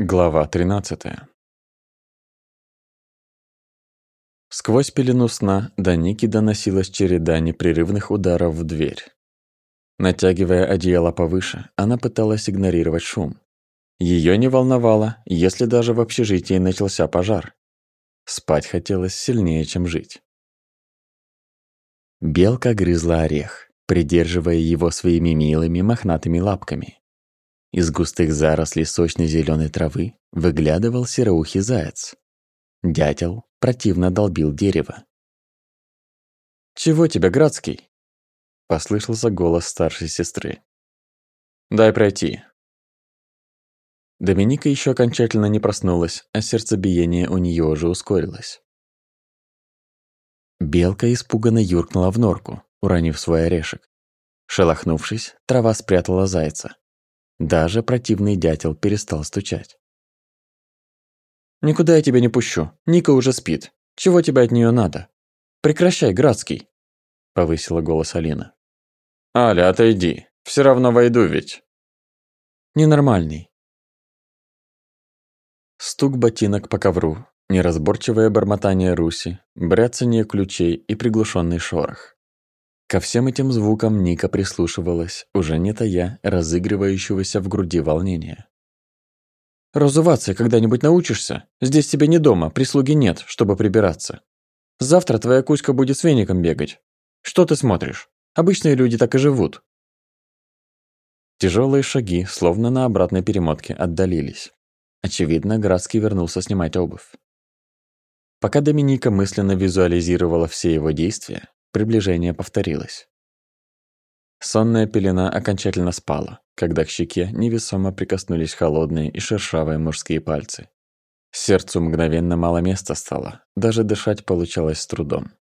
Глава 13. Сквозь пелену сна до Ники доносилась череда непрерывных ударов в дверь. Натягивая одеяло повыше, она пыталась игнорировать шум. Ее не волновало, если даже в общежитии начался пожар. Спать хотелось сильнее, чем жить. Белка грызла орех, придерживая его своими милыми мохнатыми лапками. Из густых зарослей сочной зеленой травы выглядывал сероухий заяц. Дятел противно долбил дерево. «Чего тебе, Градский?» — послышался голос старшей сестры. «Дай пройти». Доминика еще окончательно не проснулась, а сердцебиение у нее уже ускорилось. Белка испуганно юркнула в норку, уронив свой орешек. Шелохнувшись, трава спрятала зайца. Даже противный дятел перестал стучать. «Никуда я тебя не пущу. Ника уже спит. Чего тебе от нее надо? Прекращай, Градский!» Повысила голос Алина. «Аля, отойди. Все равно войду ведь». «Ненормальный». Стук ботинок по ковру, неразборчивое бормотание Руси, бряцание ключей и приглушенный шорох. Ко всем этим звукам Ника прислушивалась, уже не тая разыгрывающегося в груди волнения. «Разуваться когда-нибудь научишься? Здесь тебе не дома, прислуги нет, чтобы прибираться. Завтра твоя Кузька будет с веником бегать. Что ты смотришь? Обычные люди так и живут». Тяжелые шаги, словно на обратной перемотке, отдалились. Очевидно, Градский вернулся снимать обувь. Пока Доминика мысленно визуализировала все его действия, Приближение повторилось. Сонная пелена окончательно спала, когда к щеке невесомо прикоснулись холодные и шершавые мужские пальцы. Сердцу мгновенно мало места стало, даже дышать получалось с трудом.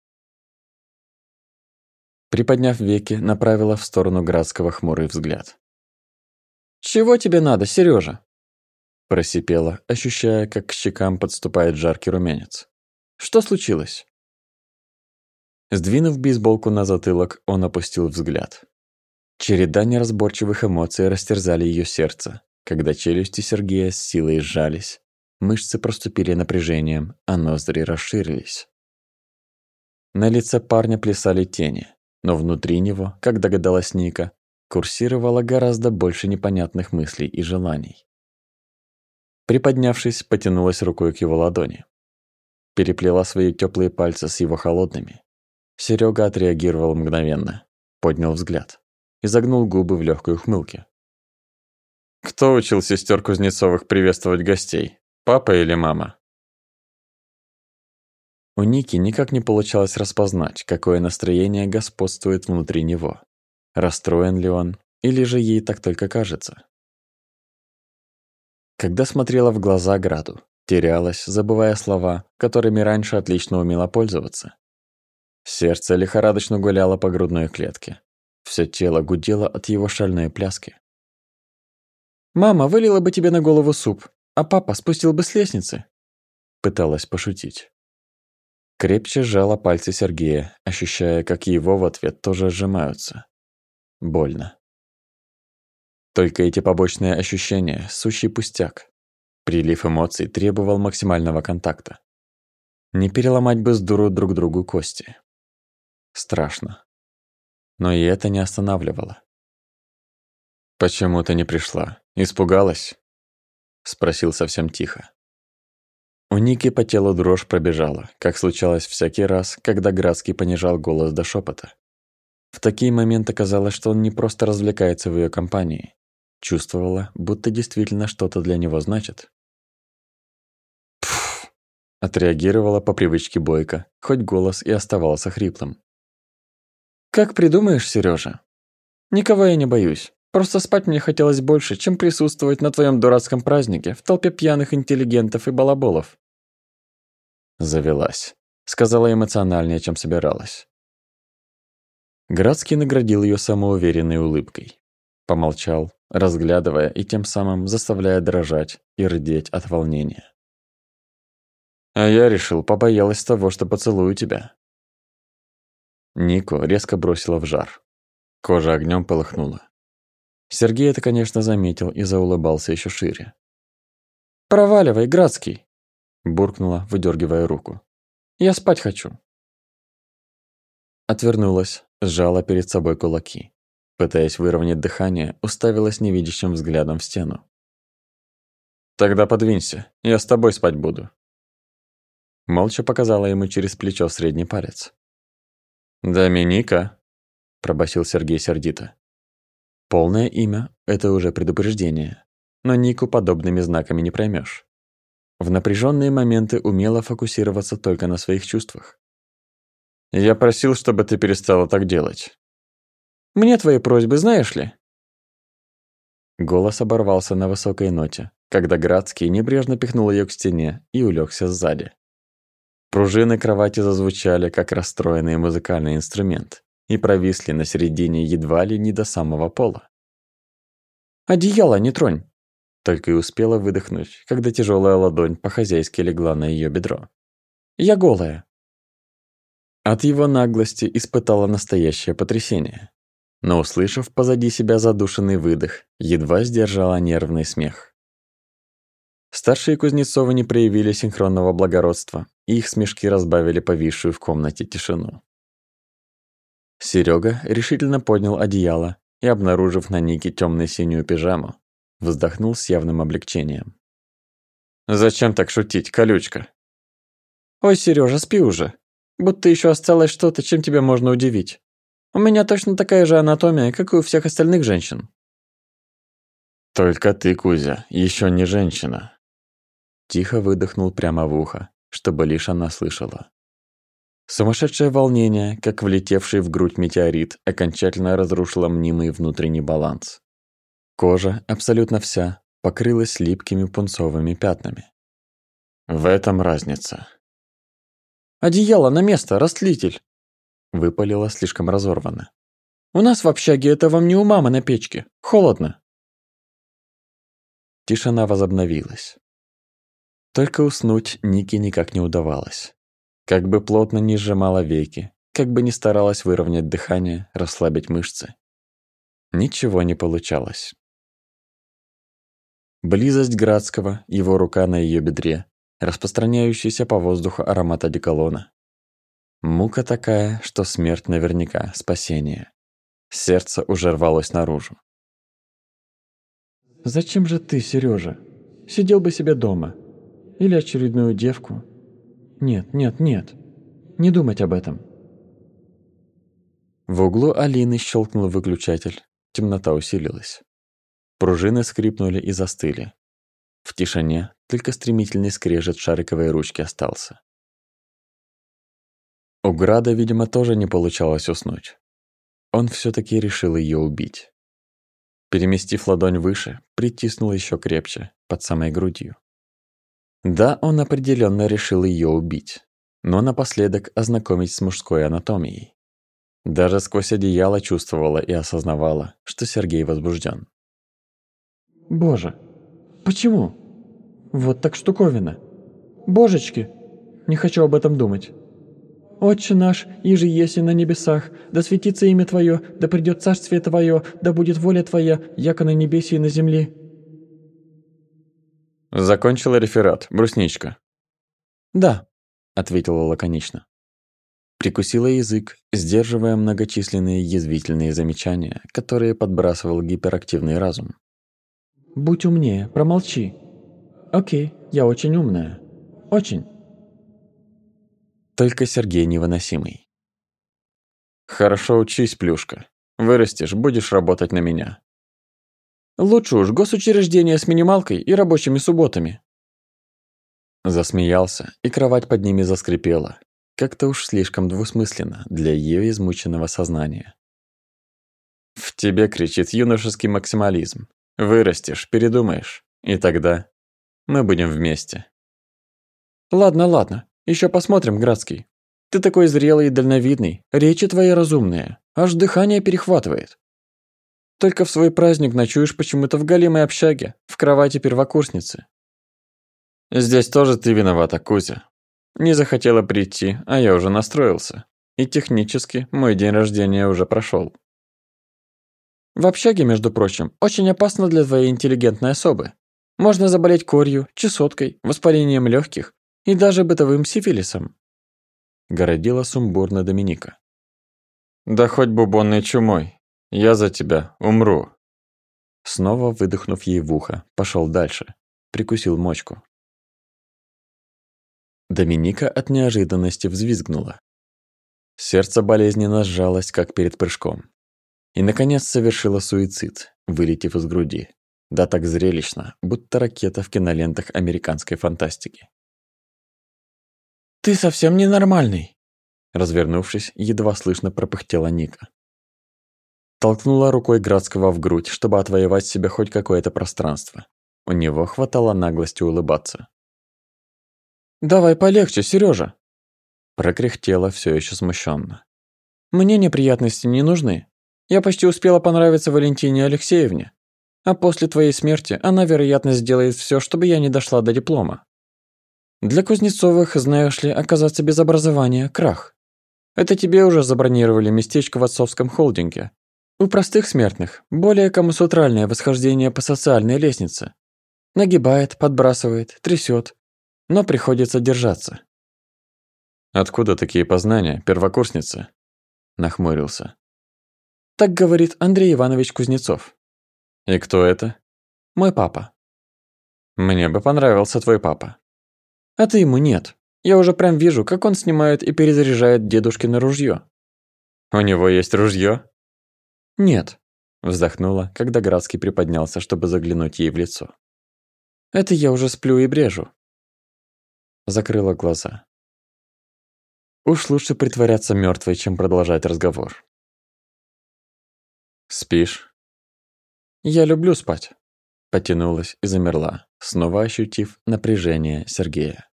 Приподняв веки, направила в сторону Градского хмурый взгляд. «Чего тебе надо, Сережа? Просипела, ощущая, как к щекам подступает жаркий румянец. «Что случилось?» Сдвинув бейсболку на затылок, он опустил взгляд. Череда неразборчивых эмоций растерзали ее сердце, когда челюсти Сергея с силой сжались, мышцы проступили напряжением, а ноздри расширились. На лице парня плясали тени, но внутри него, как догадалась Ника, курсировало гораздо больше непонятных мыслей и желаний. Приподнявшись, потянулась рукой к его ладони. Переплела свои теплые пальцы с его холодными, Серега отреагировал мгновенно, поднял взгляд и загнул губы в легкой ухмылке. «Кто учил сестер Кузнецовых приветствовать гостей? Папа или мама?» У Ники никак не получалось распознать, какое настроение господствует внутри него. Расстроен ли он, или же ей так только кажется. Когда смотрела в глаза Граду, терялась, забывая слова, которыми раньше отлично умела пользоваться. Сердце лихорадочно гуляло по грудной клетке. Всё тело гудело от его шальной пляски. «Мама вылила бы тебе на голову суп, а папа спустил бы с лестницы», пыталась пошутить. Крепче сжала пальцы Сергея, ощущая, как его в ответ тоже сжимаются. Больно. Только эти побочные ощущения – сущий пустяк. Прилив эмоций требовал максимального контакта. Не переломать бы с дуру друг другу кости. Страшно. Но и это не останавливало. «Почему ты не пришла? Испугалась?» Спросил совсем тихо. У Ники по телу дрожь пробежала, как случалось всякий раз, когда Градский понижал голос до шепота. В такие моменты казалось, что он не просто развлекается в ее компании. Чувствовала, будто действительно что-то для него значит. Пф! Отреагировала по привычке Бойко, хоть голос и оставался хриплым. Как придумаешь, Сережа? Никого я не боюсь. Просто спать мне хотелось больше, чем присутствовать на твоем дурацком празднике в толпе пьяных интеллигентов и балаболов. Завелась. Сказала эмоциональнее, чем собиралась. Градский наградил ее самоуверенной улыбкой. Помолчал, разглядывая и тем самым заставляя дрожать и рыдеть от волнения. «А я решил, побоялась того, что поцелую тебя. Нику резко бросила в жар. Кожа огнем полыхнула. Сергей это, конечно, заметил и заулыбался еще шире. «Проваливай, Градский!» – буркнула, выдергивая руку. «Я спать хочу!» Отвернулась, сжала перед собой кулаки. Пытаясь выровнять дыхание, уставилась невидящим взглядом в стену. «Тогда подвинься, я с тобой спать буду». Молча показала ему через плечо средний палец. «Доминика», – пробасил Сергей сердито. Полное имя – это уже предупреждение, но Нику подобными знаками не проймешь. В напряженные моменты умела фокусироваться только на своих чувствах. «Я просил, чтобы ты перестала так делать». «Мне твои просьбы знаешь ли?» Голос оборвался на высокой ноте, когда Градский небрежно пихнул ее к стене и улегся сзади. Пружины кровати зазвучали, как расстроенный музыкальный инструмент, и провисли на середине едва ли не до самого пола. «Одеяло не тронь!» Только и успела выдохнуть, когда тяжелая ладонь по-хозяйски легла на ее бедро. «Я голая!» От его наглости испытала настоящее потрясение. Но, услышав позади себя задушенный выдох, едва сдержала нервный смех. Старшие Кузнецовы не проявили синхронного благородства, их смешки разбавили повисшую в комнате тишину. Серега решительно поднял одеяло и, обнаружив на Нике темно-синюю пижаму, вздохнул с явным облегчением. «Зачем так шутить, колючка?» «Ой, Сережа, спи уже. Будто еще осталось что-то, чем тебя можно удивить. У меня точно такая же анатомия, как и у всех остальных женщин». «Только ты, Кузя, еще не женщина», Тихо выдохнул прямо в ухо, чтобы лишь она слышала. Сумасшедшее волнение, как влетевший в грудь метеорит, окончательно разрушило мнимый внутренний баланс. Кожа, абсолютно вся, покрылась липкими пунцовыми пятнами. В этом разница. «Одеяло на место, растлитель!» Выпалила слишком разорвано. «У нас в общаге это вам не у мамы на печке. Холодно!» Тишина возобновилась. Только уснуть Нике никак не удавалось. Как бы плотно ни сжимала веки, как бы ни старалась выровнять дыхание, расслабить мышцы. Ничего не получалось. Близость Градского, его рука на ее бедре, распространяющийся по воздуху аромат одеколона. Мука такая, что смерть наверняка спасение. Сердце уже рвалось наружу. «Зачем же ты, Сережа? Сидел бы себе дома, или очередную девку. Нет, нет, нет. Не думать об этом. В углу Алины щелкнул выключатель. Темнота усилилась. Пружины скрипнули и застыли. В тишине только стремительный скрежет шариковой ручки остался. У Града, видимо, тоже не получалось уснуть. Он все таки решил ее убить. Переместив ладонь выше, притиснул еще крепче, под самой грудью. Да, он определенно решил ее убить, но напоследок ознакомить с мужской анатомией. Даже сквозь одеяло чувствовала и осознавала, что Сергей возбужден. «Боже, почему? Вот так штуковина. Божечки, не хочу об этом думать. Отче наш, иже еси на небесах, да светится имя Твое, да придет царствие Твое, да будет воля Твоя, яко на небесе и на земле». Закончила реферат, брусничка. Да, ответила лаконично. Прикусила язык, сдерживая многочисленные язвительные замечания, которые подбрасывал гиперактивный разум. Будь умнее, промолчи. Окей, я очень умная. Очень. Только Сергей невыносимый. Хорошо учись, плюшка. Вырастешь, будешь работать на меня. Лучше уж госучреждение с минималкой и рабочими субботами. Засмеялся, и кровать под ними заскрипела. Как-то уж слишком двусмысленно для ее измученного сознания. В тебе кричит юношеский максимализм. Вырастешь, передумаешь, и тогда мы будем вместе. Ладно, ладно, еще посмотрим, Градский. Ты такой зрелый и дальновидный, речи твои разумные, аж дыхание перехватывает. Только в свой праздник ночуешь почему-то в голимой общаге, в кровати первокурсницы. Здесь тоже ты виновата, Кузя. Не захотела прийти, а я уже настроился. И технически мой день рождения уже прошел. В общаге, между прочим, очень опасно для твоей интеллигентной особы. Можно заболеть корью, чесоткой, воспалением легких и даже бытовым сифилисом. Городила сумбурно Доминика. Да хоть бубонной чумой. Я за тебя умру. Снова выдохнув ей в ухо, пошел дальше. Прикусил мочку. Доминика от неожиданности взвизгнула. Сердце болезненно сжалось, как перед прыжком. И, наконец, совершила суицид, вылетев из груди. Да так зрелищно, будто ракета в кинолентах американской фантастики. «Ты совсем ненормальный!» Развернувшись, едва слышно пропыхтела Ника. Толкнула рукой Градского в грудь, чтобы отвоевать себе хоть какое-то пространство. У него хватало наглости улыбаться. «Давай полегче, Сережа! Прокряхтела все еще смущенно. «Мне неприятности не нужны. Я почти успела понравиться Валентине Алексеевне. А после твоей смерти она, вероятно, сделает все, чтобы я не дошла до диплома. Для Кузнецовых, знаешь ли, оказаться без образования – крах. Это тебе уже забронировали местечко в отцовском холдинге. У простых смертных более камасутральное восхождение по социальной лестнице. Нагибает, подбрасывает, трясет, но приходится держаться. «Откуда такие познания, первокурсница?» Нахмурился. Так говорит Андрей Иванович Кузнецов. И кто это? Мой папа. Мне бы понравился твой папа. А ты ему нет. Я уже прям вижу, как он снимает и перезаряжает дедушкино ружье. У него есть ружье? Нет. Вздохнула, когда Градский приподнялся, чтобы заглянуть ей в лицо. Это я уже сплю и брежу. Закрыла глаза. Уж лучше притворяться мертвой, чем продолжать разговор. «Спишь?» «Я люблю спать», — потянулась и замерла, снова ощутив напряжение Сергея.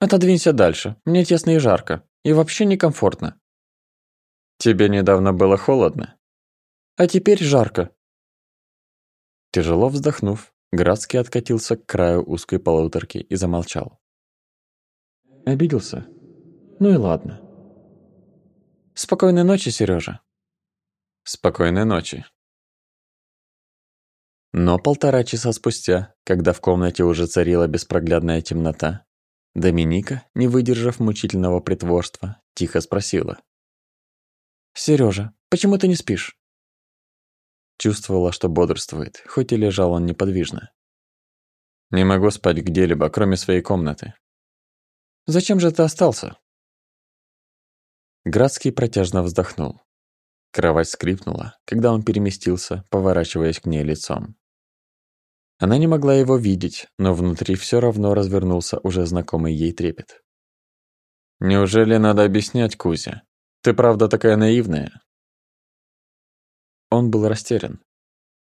«Отодвинься дальше, мне тесно и жарко, и вообще некомфортно». «Тебе недавно было холодно?» «А теперь жарко». Тяжело вздохнув, Градский откатился к краю узкой полуторки и замолчал. «Обиделся? Ну и ладно». «Спокойной ночи, Сережа. Спокойной ночи. Но полтора часа спустя, когда в комнате уже царила беспроглядная темнота, Доминика, не выдержав мучительного притворства, тихо спросила. «Серёжа, почему ты не спишь?» Чувствовала, что бодрствует, хоть и лежал он неподвижно. «Не могу спать где-либо, кроме своей комнаты». «Зачем же ты остался?» Градский протяжно вздохнул. Кровать скрипнула, когда он переместился, поворачиваясь к ней лицом. Она не могла его видеть, но внутри все равно развернулся уже знакомый ей трепет. «Неужели надо объяснять, Кузя? Ты правда такая наивная?» Он был растерян.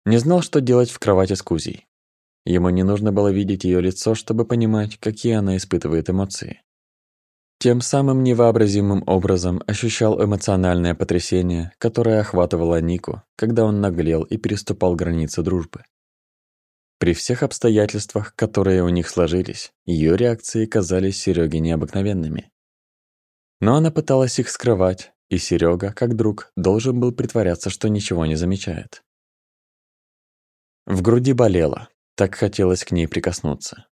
Не знал, что делать в кровати с Кузей. Ему не нужно было видеть ее лицо, чтобы понимать, какие она испытывает эмоции. Тем самым невообразимым образом ощущал эмоциональное потрясение, которое охватывало Нику, когда он наглел и переступал границы дружбы. При всех обстоятельствах, которые у них сложились, ее реакции казались Сереге необыкновенными. Но она пыталась их скрывать, и Серега, как друг, должен был притворяться, что ничего не замечает. В груди болело, так хотелось к ней прикоснуться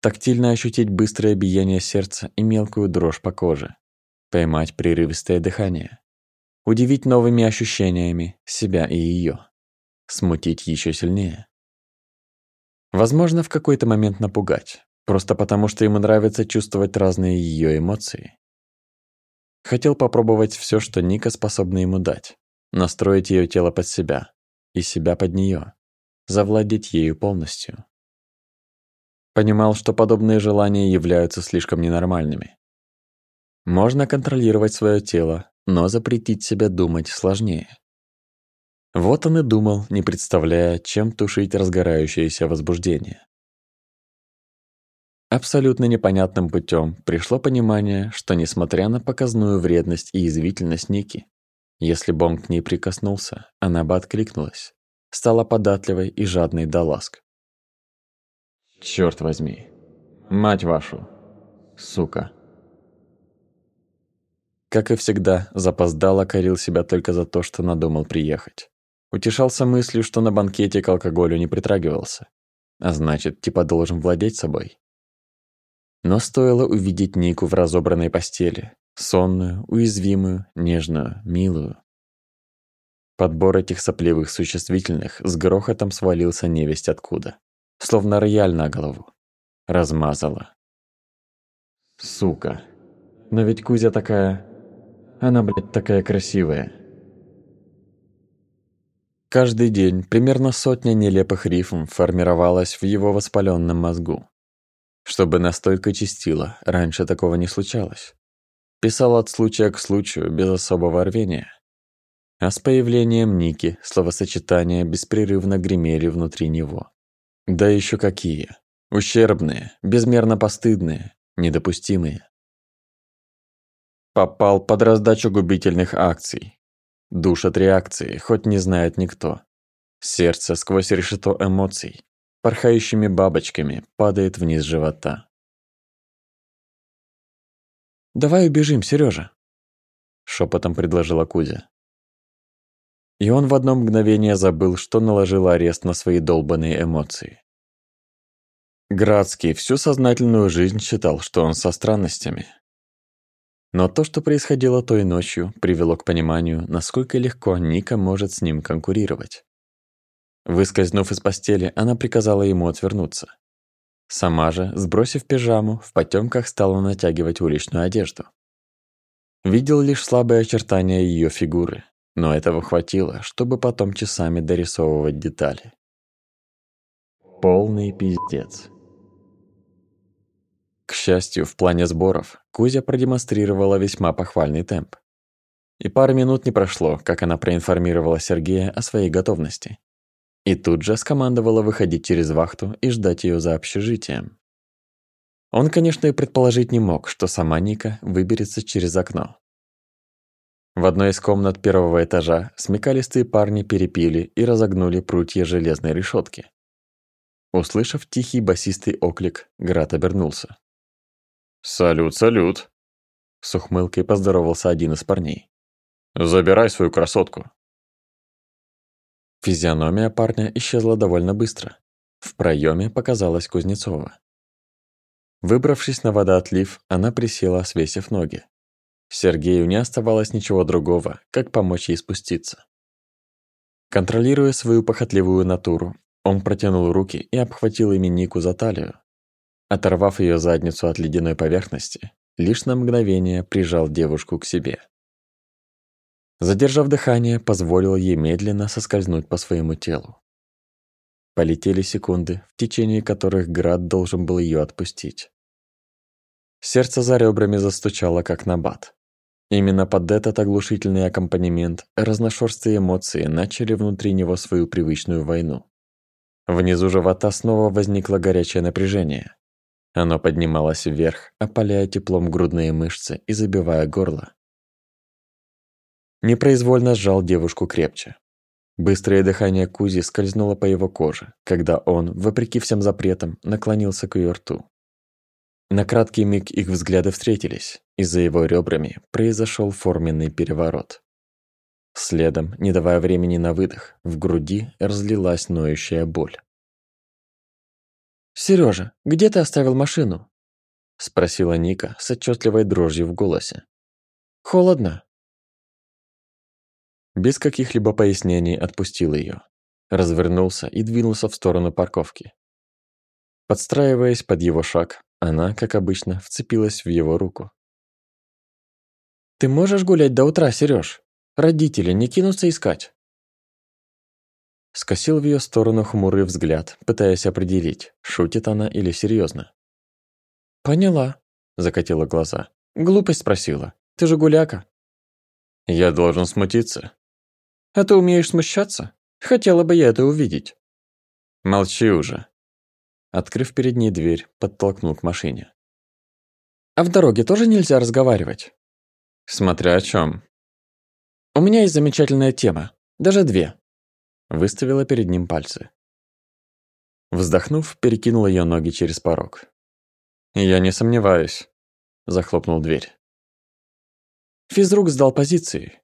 тактильно ощутить быстрое биение сердца и мелкую дрожь по коже, поймать прерывистое дыхание, удивить новыми ощущениями себя и ее, смутить еще сильнее. Возможно, в какой-то момент напугать, просто потому что ему нравится чувствовать разные ее эмоции. Хотел попробовать все, что Ника способна ему дать, настроить ее тело под себя и себя под нее, завладеть ею полностью. Понимал, что подобные желания являются слишком ненормальными. Можно контролировать свое тело, но запретить себе думать сложнее. Вот он и думал, не представляя, чем тушить разгорающееся возбуждение. Абсолютно непонятным путем пришло понимание, что несмотря на показную вредность и язвительность Ники, если бы он к ней прикоснулся, она бы откликнулась, стала податливой и жадной до ласк. Черт возьми. Мать вашу. Сука. Как и всегда, запоздало корил себя только за то, что надумал приехать. Утешался мыслью, что на банкете к алкоголю не притрагивался. а значит, типа должен владеть собой. Но стоило увидеть Нику в разобранной постели, сонную, уязвимую, нежную, милую. Подбор этих сопливых существительных с грохотом свалился невесть откуда, словно рояль на голову. Размазала. Сука. Но ведь Кузя такая... Она, блядь, такая красивая. Каждый день примерно сотня нелепых рифм формировалась в его воспаленном мозгу. Чтобы настолько чистило, раньше такого не случалось. Писал от случая к случаю, без особого рвения. А с появлением Ники словосочетания беспрерывно гремели внутри него. Да еще какие. Ущербные, безмерно постыдные, недопустимые. Попал под раздачу губительных акций, Душат реакции, хоть не знает никто. Сердце сквозь решето эмоций, порхающими бабочками, падает вниз живота. «Давай убежим, Сережа, шепотом предложила Кузя. И он в одно мгновение забыл, что наложил арест на свои долбанные эмоции. Градский всю сознательную жизнь считал, что он со странностями, но то, что происходило той ночью, привело к пониманию, насколько легко Ника может с ним конкурировать. Выскользнув из постели, она приказала ему отвернуться. Сама же, сбросив пижаму, в потемках стала натягивать уличную одежду. Видел лишь слабые очертания ее фигуры, но этого хватило, чтобы потом часами дорисовывать детали. Полный пиздец. К счастью, в плане сборов Кузя продемонстрировала весьма похвальный темп. И пару минут не прошло, как она проинформировала Сергея о своей готовности. И тут же скомандовала выходить через вахту и ждать ее за общежитием. Он, конечно, и предположить не мог, что сама Ника выберется через окно. В одной из комнат первого этажа смекалистые парни перепили и разогнули прутья железной решетки. Услышав тихий басистый оклик, Град обернулся. «Салют, салют!» С ухмылкой поздоровался один из парней. «Забирай свою красотку!» Физиономия парня исчезла довольно быстро. В проеме показалась Кузнецова. Выбравшись на водоотлив, она присела, свесив ноги. Сергею не оставалось ничего другого, как помочь ей спуститься. Контролируя свою похотливую натуру, он протянул руки и обхватил ими Нику за талию, Оторвав ее задницу от ледяной поверхности, лишь на мгновение прижал девушку к себе. Задержав дыхание, позволил ей медленно соскользнуть по своему телу. Полетели секунды, в течение которых Град должен был ее отпустить. Сердце за ребрами застучало, как набат. Именно под этот оглушительный аккомпанемент разношерстные эмоции начали внутри него свою привычную войну. Внизу живота снова возникло горячее напряжение. Оно поднималось вверх, опаляя теплом грудные мышцы и забивая горло. Непроизвольно сжал девушку крепче. Быстрое дыхание Кузи скользнуло по его коже, когда он, вопреки всем запретам, наклонился к ее рту. На краткий миг их взгляды встретились, и за его ребрами произошел форменный переворот. Следом, не давая времени на выдох, в груди разлилась ноющая боль. «Серёжа, где ты оставил машину?» — спросила Ника с отчетливой дрожью в голосе. «Холодно». Без каких-либо пояснений отпустил ее, развернулся и двинулся в сторону парковки. Подстраиваясь под его шаг, она, как обычно, вцепилась в его руку. «Ты можешь гулять до утра, Серёж? Родители не кинутся искать?» Скосил в ее сторону хмурый взгляд, пытаясь определить, шутит она или серьезно. «Поняла», — закатила глаза. «Глупость спросила. Ты же гуляка». «Я должен смутиться». «А ты умеешь смущаться? Хотела бы я это увидеть». «Молчи уже». Открыв перед ней дверь, подтолкнул к машине. «А в дороге тоже нельзя разговаривать?» «Смотря о чем. «У меня есть замечательная тема. Даже две выставила перед ним пальцы. Вздохнув, перекинул ее ноги через порог. «Я не сомневаюсь», — захлопнул дверь. Физрук сдал позиции.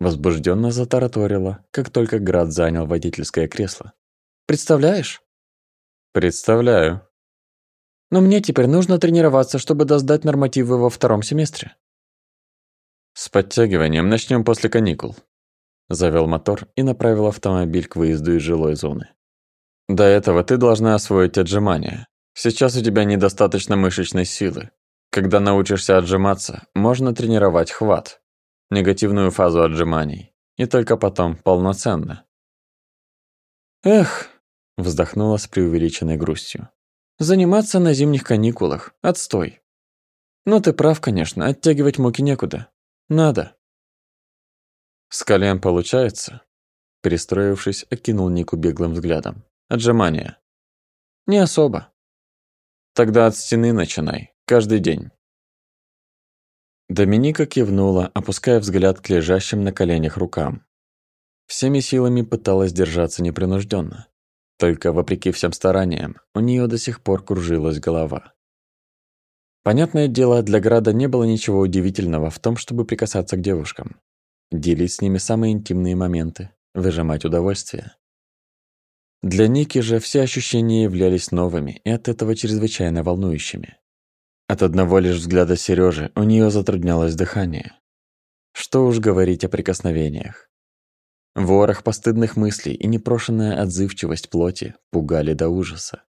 Возбужденно затараторила, как только Град занял водительское кресло. «Представляешь?» Представляю. Но мне теперь нужно тренироваться, чтобы доздать нормативы во втором семестре. С подтягиванием начнем после каникул. Завел мотор и направил автомобиль к выезду из жилой зоны. До этого ты должна освоить отжимания. Сейчас у тебя недостаточно мышечной силы. Когда научишься отжиматься, можно тренировать хват, негативную фазу отжиманий, и только потом полноценно. Эх, Вздохнула с преувеличенной грустью. Заниматься на зимних каникулах. Отстой. Но ты прав, конечно, оттягивать муки некуда. Надо. С колен получается? Перестроившись, окинул Нику беглым взглядом. Отжимания. Не особо. Тогда от стены начинай. Каждый день. Доминика кивнула, опуская взгляд к лежащим на коленях рукам. Всеми силами пыталась держаться непринужденно. Только вопреки всем стараниям, у нее до сих пор кружилась голова. Понятное дело, для Града не было ничего удивительного в том, чтобы прикасаться к девушкам. Делить с ними самые интимные моменты, выжимать удовольствие. Для Ники же все ощущения являлись новыми и от этого чрезвычайно волнующими. От одного лишь взгляда Сережи у нее затруднялось дыхание. Что уж говорить о прикосновениях. Ворох постыдных мыслей и непрошенная отзывчивость плоти пугали до ужаса.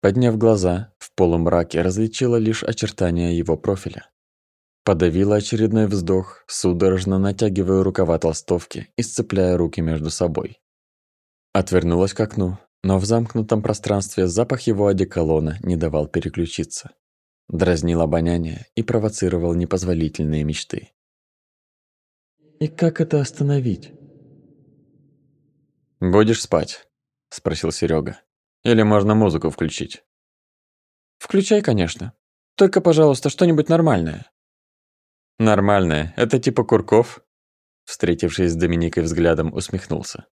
Подняв глаза, в полумраке различила лишь очертания его профиля. Подавила очередной вздох, судорожно натягивая рукава толстовки и сцепляя руки между собой. Отвернулась к окну, но в замкнутом пространстве запах его одеколона не давал переключиться. Дразнил обоняние и провоцировал непозволительные мечты. И как это остановить? Будешь спать? спросил Серега. Или можно музыку включить? Включай, конечно. Только, пожалуйста, что-нибудь нормальное. Нормальное это типа Курков? Встретившись с Доминикой взглядом, усмехнулся.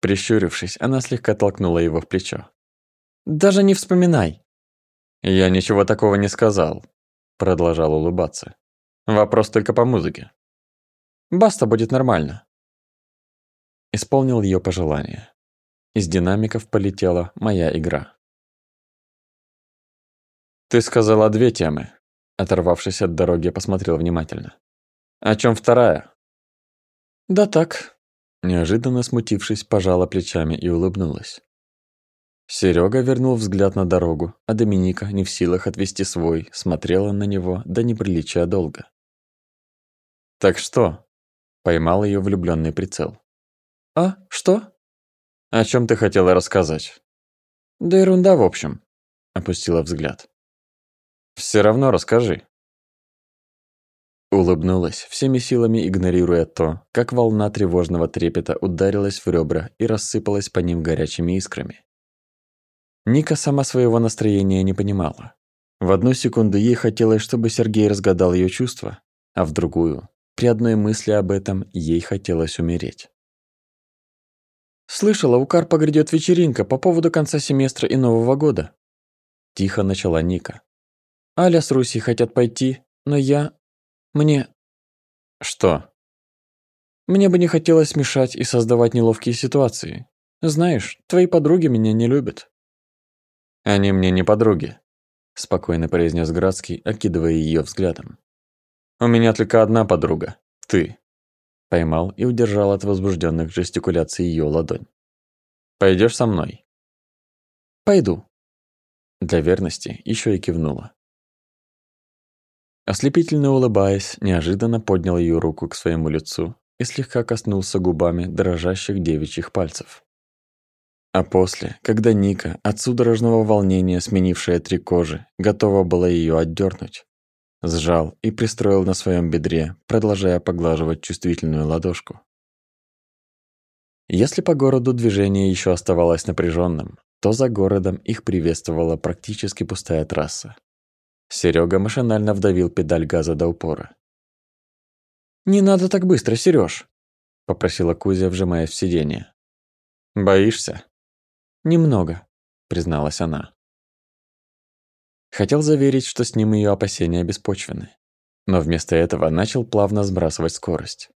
Прищурившись, она слегка толкнула его в плечо. «Даже не вспоминай!» «Я ничего такого не сказал», — продолжал улыбаться. «Вопрос только по музыке». Баста будет нормально. Исполнил ее пожелание. Из динамиков полетела моя игра. Ты сказала две темы. Оторвавшись от дороги, посмотрел внимательно. О чем вторая? Да так. Неожиданно смутившись, пожала плечами и улыбнулась. Серега вернул взгляд на дорогу, а Доминика, не в силах отвести свой, смотрела на него до неприличия долго. «Так что?» Поймал ее влюбленный прицел. «А, что?» «О чем ты хотела рассказать?» «Да ерунда, в общем», — опустила взгляд. Все равно расскажи». Улыбнулась, всеми силами игнорируя то, как волна тревожного трепета ударилась в ребра и рассыпалась по ним горячими искрами. Ника сама своего настроения не понимала. В одну секунду ей хотелось, чтобы Сергей разгадал ее чувства, а в другую при одной мысли об этом ей хотелось умереть. «Слышала, у Карпа грядет вечеринка по поводу конца семестра и Нового года». Тихо начала Ника. «Аля с Русей хотят пойти, но я... Мне...» «Что?» «Мне бы не хотелось мешать и создавать неловкие ситуации. Знаешь, твои подруги меня не любят». «Они мне не подруги», – спокойно произнес Градский, окидывая ее взглядом. У меня только одна подруга. Ты. Поймал и удержал от возбужденных жестикуляций ее ладонь. Пойдешь со мной? Пойду. Для верности еще и кивнула. Ослепительно улыбаясь, неожиданно поднял ее руку к своему лицу и слегка коснулся губами дрожащих девичьих пальцев. А после, когда Ника, от судорожного волнения сменившая три кожи, готова была ее отдернуть, Сжал и пристроил на своем бедре, продолжая поглаживать чувствительную ладошку. Если по городу движение еще оставалось напряженным, то за городом их приветствовала практически пустая трасса. Серега машинально вдавил педаль газа до упора. «Не надо так быстро, Сереж, попросила Кузя, вжимаясь в сиденье. «Боишься?» «Немного», — призналась она. Хотел заверить, что с ним ее опасения беспочвены, но вместо этого начал плавно сбрасывать скорость.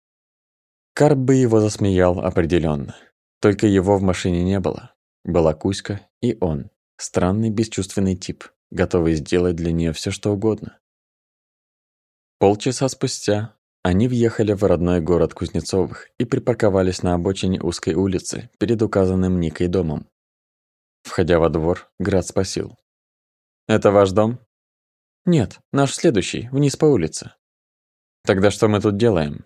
Карп бы его засмеял определенно, только его в машине не было. была Кузька и он, странный бесчувственный тип, готовый сделать для нее все что угодно. Полчаса спустя они въехали в родной город Кузнецовых и припарковались на обочине узкой улицы перед указанным Никой домом. Входя во двор, Град спросил. «Это ваш дом?» «Нет, наш следующий, вниз по улице». «Тогда что мы тут делаем?»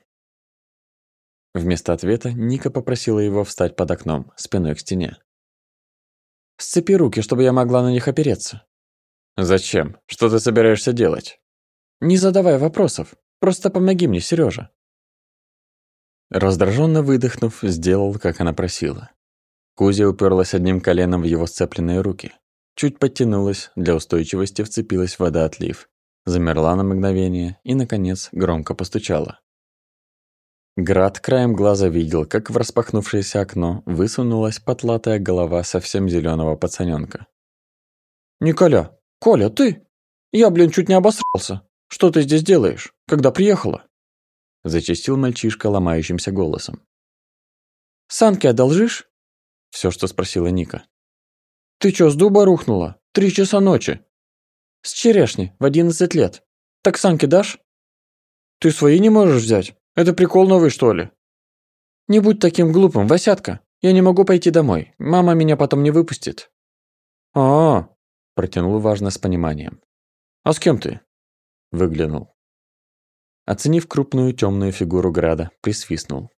Вместо ответа Ника попросила его встать под окном, спиной к стене. «Сцепи руки, чтобы я могла на них опереться». «Зачем? Что ты собираешься делать?» «Не задавай вопросов. Просто помоги мне, Сережа. Раздраженно выдохнув, сделал, как она просила. Кузя уперлась одним коленом в его сцепленные руки. Чуть подтянулась, для устойчивости вцепилась в водоотлив. Замерла на мгновение и, наконец, громко постучала. Град краем глаза видел, как в распахнувшееся окно высунулась потлатая голова совсем зеленого пацаненка. «Николя! Коля, ты? Я, блин, чуть не обосрался! Что ты здесь делаешь, когда приехала?» Зачастил мальчишка ломающимся голосом. «Санки одолжишь?» Все, что спросила Ника. «Ты чё, с дуба рухнула? Три часа ночи!» «С черешни, в одиннадцать лет. Так санки дашь?» «Ты свои не можешь взять? Это прикол новый, что ли?» «Не будь таким глупым, Васятка. Я не могу пойти домой. Мама меня потом не выпустит». «А-а-а», протянул важно с пониманием. «А с кем ты?» Выглянул. Оценив крупную темную фигуру Града, присвистнул.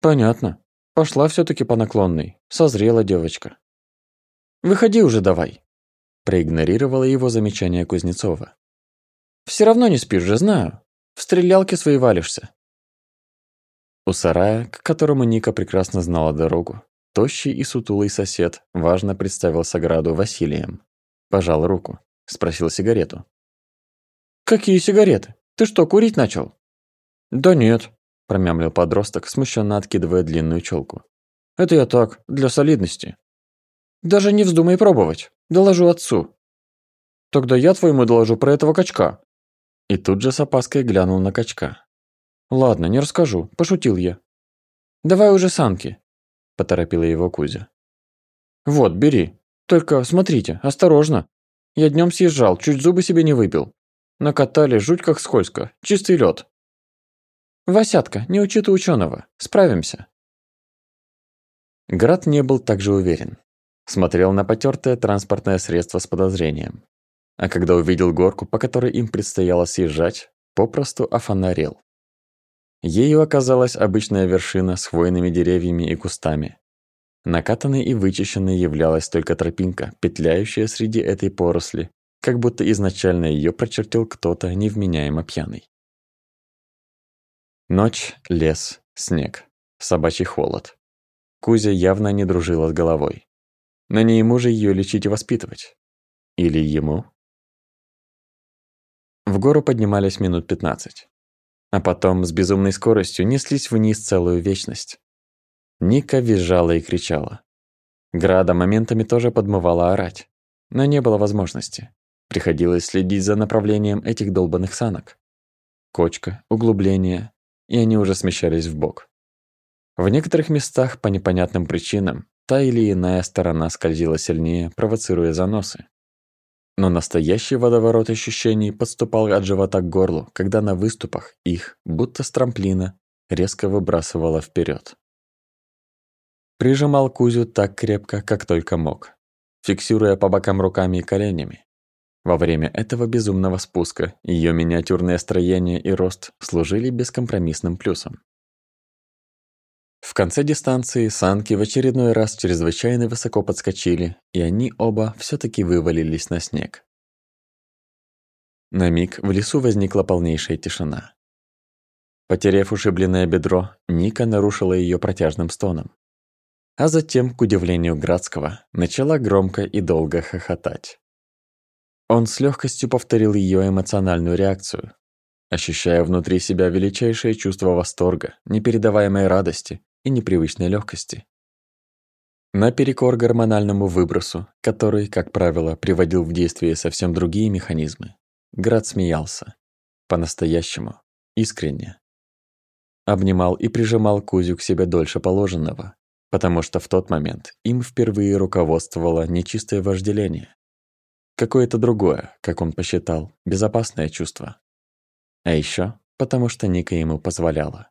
«Понятно. Пошла все таки по наклонной. Созрела девочка». «Выходи уже давай», – проигнорировала его замечание Кузнецова. Все равно не спишь же, знаю. В стрелялке свои валишься». У сарая, к которому Ника прекрасно знала дорогу, тощий и сутулый сосед важно представил Саграду Василием. Пожал руку, спросил сигарету. «Какие сигареты? Ты что, курить начал?» «Да нет», – промямлил подросток, смущенно откидывая длинную челку. «Это я так, для солидности». «Даже не вздумай пробовать. Доложу отцу». «Тогда я твоему доложу про этого качка». И тут же с опаской глянул на качка. «Ладно, не расскажу, пошутил я». «Давай уже санки», – поторопила его Кузя. «Вот, бери. Только смотрите, осторожно. Я днем съезжал, чуть зубы себе не выбил. Накатали жуть как скользко. Чистый лед. Васятка, не учи ты ученого. Справимся. Град не был так же уверен. Смотрел на потертое транспортное средство с подозрением. А когда увидел горку, по которой им предстояло съезжать, попросту офонарел. Ею оказалась обычная вершина с хвойными деревьями и кустами. Накатанной и вычищенной являлась только тропинка, петляющая среди этой поросли, как будто изначально ее прочертил кто-то невменяемо пьяный. Ночь, лес, снег, собачий холод. Кузя явно не дружила с головой. Но не ему же ее лечить и воспитывать. Или ему? В гору поднимались минут пятнадцать. А потом с безумной скоростью неслись вниз целую вечность. Ника визжала и кричала. Града моментами тоже подмывала орать, но не было возможности. Приходилось следить за направлением этих долбанных санок. Кочка, углубление, и они уже смещались в бок. В некоторых местах по непонятным причинам та или иная сторона скользила сильнее, провоцируя заносы. Но настоящий водоворот ощущений подступал от живота к горлу, когда на выступах их, будто с трамплина, резко выбрасывало вперед. Прижимал Кузю так крепко, как только мог, фиксируя по бокам руками и коленями, во время этого безумного спуска ее миниатюрное строение и рост служили бескомпромиссным плюсом. В конце дистанции санки в очередной раз чрезвычайно высоко подскочили, и они оба все таки вывалились на снег. На миг в лесу возникла полнейшая тишина. Потеряв ушибленное бедро, Ника нарушила ее протяжным стоном. А затем, к удивлению Градского, начала громко и долго хохотать. Он с легкостью повторил ее эмоциональную реакцию, ощущая внутри себя величайшее чувство восторга, непередаваемой радости и непривычной легкости. Наперекор гормональному выбросу, который, как правило, приводил в действие совсем другие механизмы, Град смеялся. По-настоящему. Искренне. Обнимал и прижимал Кузю к себе дольше положенного, потому что в тот момент им впервые руководствовало нечистое вожделение. Какое-то другое, как он посчитал, безопасное чувство. А еще потому что Ника ему позволяла.